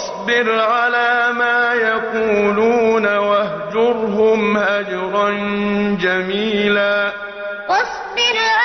فاصبر على ما يقولون واهجرهم هجرا جميلا. واصبر على